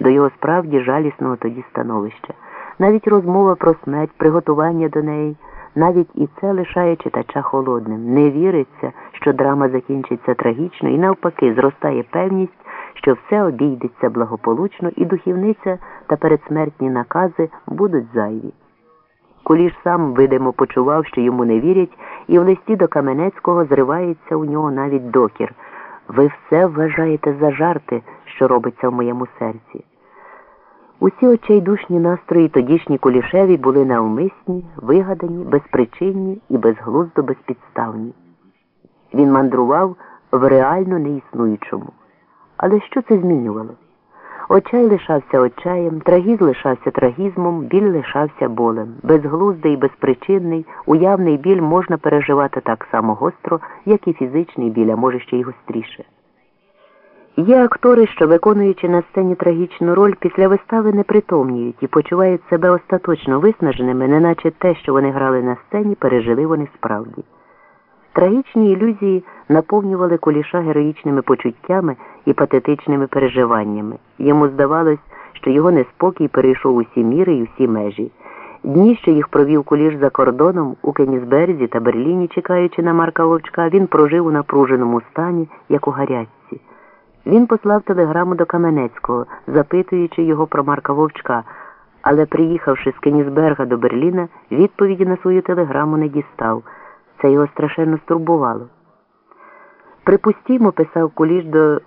до його справді жалісного тоді становища. Навіть розмова про смерть, приготування до неї, навіть і це лишає читача холодним. Не віриться, що драма закінчиться трагічно, і навпаки, зростає певність, що все обійдеться благополучно, і духівниця та передсмертні накази будуть зайві. Куліш сам видимо почував, що йому не вірять, і в листі до Каменецького зривається у нього навіть докір. Ви все вважаєте за жарти, що робиться в моєму серці. Усі очайдушні настрої тодішні кулішеві були навмисні, вигадані, безпричинні і безглуздо безпідставні. Він мандрував в реально неіснуючому. Але що це змінювало? Очай лишався очаєм, трагіз лишався трагізмом, біль лишався болем. Безглуздий і безпричинний, уявний біль можна переживати так само гостро, як і фізичний біль, а може ще й гостріше. Є актори, що, виконуючи на сцені трагічну роль, після вистави не притомнюють і почувають себе остаточно виснаженими, неначе те, що вони грали на сцені, пережили вони справді. Трагічні ілюзії наповнювали куліша героїчними почуттями і патетичними переживаннями. Йому здавалось, що його неспокій перейшов усі міри і усі межі. Дні, що їх провів куліш за кордоном у Кенісберзі та Берліні, чекаючи на Марка Вовчка, він прожив у напруженому стані, як у гарячці. Він послав телеграму до Каменецького, запитуючи його про Марка Вовчка, але, приїхавши з Кенісберга до Берліна, відповіді на свою телеграму не дістав. Це його страшенно стурбувало. Припустімо, писав Куліш до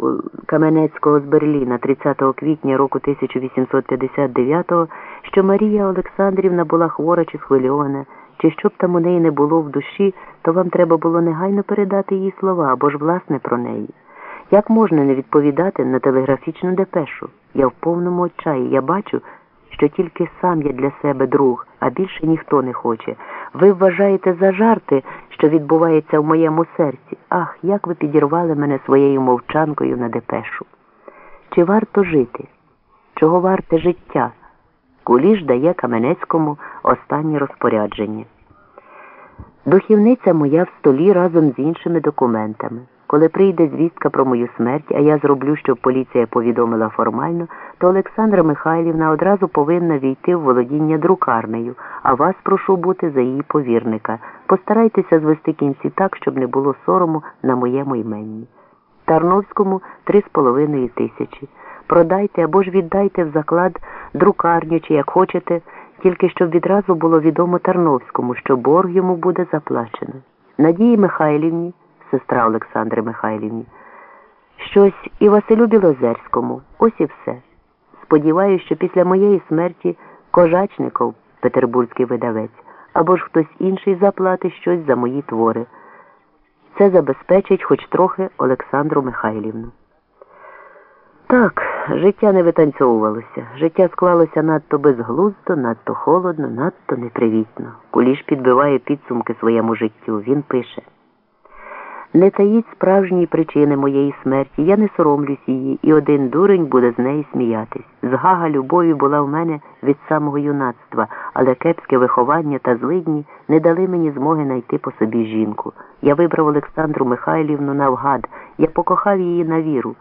Каменецького з Берліна 30 квітня року 1859-го, що Марія Олександрівна була хвора чи схвильована, чи щоб там у неї не було в душі, то вам треба було негайно передати її слова або ж власне про неї. Як можна не відповідати на телеграфічну депешу? Я в повному отчаї. Я бачу, що тільки сам я для себе друг, а більше ніхто не хоче. Ви вважаєте за жарти, що відбувається в моєму серці. Ах, як ви підірвали мене своєю мовчанкою на депешу. Чи варто жити? Чого варте життя? Куліш дає Каменецькому останнє розпорядження. Духівниця моя в столі разом з іншими документами. Коли прийде звістка про мою смерть, а я зроблю, щоб поліція повідомила формально, то Олександра Михайлівна одразу повинна війти в володіння друкарнею, а вас прошу бути за її повірника. Постарайтеся звести кінці так, щоб не було сорому на моєму іменні. Тарновському три з половиною тисячі. Продайте або ж віддайте в заклад друкарню, чи як хочете, тільки щоб відразу було відомо Тарновському, що борг йому буде заплачено. Надії Михайлівні сестра Олександри Михайлівні. Щось і Василю Білозерському. Ось і все. Сподіваюся, що після моєї смерті Кожачников, петербурзький видавець, або ж хтось інший заплатить щось за мої твори. Це забезпечить хоч трохи Олександру Михайлівну. Так, життя не витанцьовувалося. Життя склалося надто безглуздо, надто холодно, надто непривітно. Куліш підбиває підсумки своєму життю. Він пише. Не таїть справжньої причини моєї смерті, я не соромлюсь її, і один дурень буде з неї сміятись. Згага любові була в мене від самого юнацтва, але кепське виховання та злидні не дали мені змоги знайти по собі жінку. Я вибрав Олександру Михайлівну навгад, я покохав її на віру.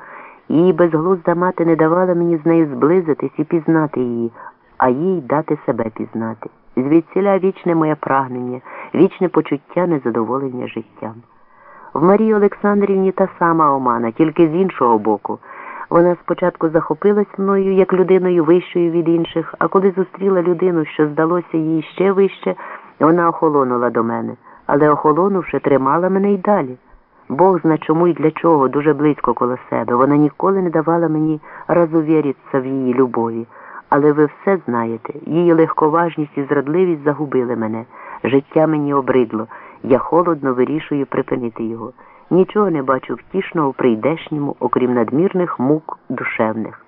Її безглузда мати не давала мені з нею зблизитись і пізнати її, а їй дати себе пізнати. Звідсіля вічне моє прагнення, вічне почуття незадоволення життям. В Марії Олександрівні та сама омана, тільки з іншого боку. Вона спочатку захопилась мною як людиною вищою від інших, а коли зустріла людину, що здалося їй ще вище, вона охолонула до мене, але охолонувши, тримала мене й далі. Бог зна чому і для чого дуже близько коло себе. Вона ніколи не давала мені разувіритися в її любові. Але ви все знаєте, її легковажність і зрадливість загубили мене. Життя мені обридло. Я холодно вирішую припинити його. Нічого не бачу втішного в прийдешньому, окрім надмірних мук душевних.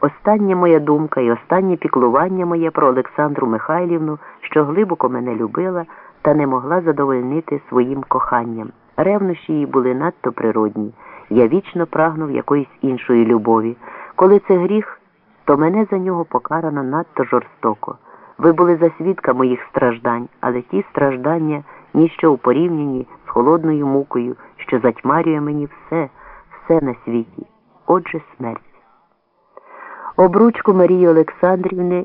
Остання моя думка і останнє піклування моє про Олександру Михайлівну, що глибоко мене любила та не могла задовольнити своїм коханням. Ревнощі її були надто природні. Я вічно прагнув якоїсь іншої любові. Коли це гріх, то мене за нього покарано надто жорстоко. Ви були за свідка моїх страждань, але ті страждання ніщо у порівнянні з холодною мукою, що затьмарює мені все, все на світі. Отже, смерть. обручку Марії Олександрівни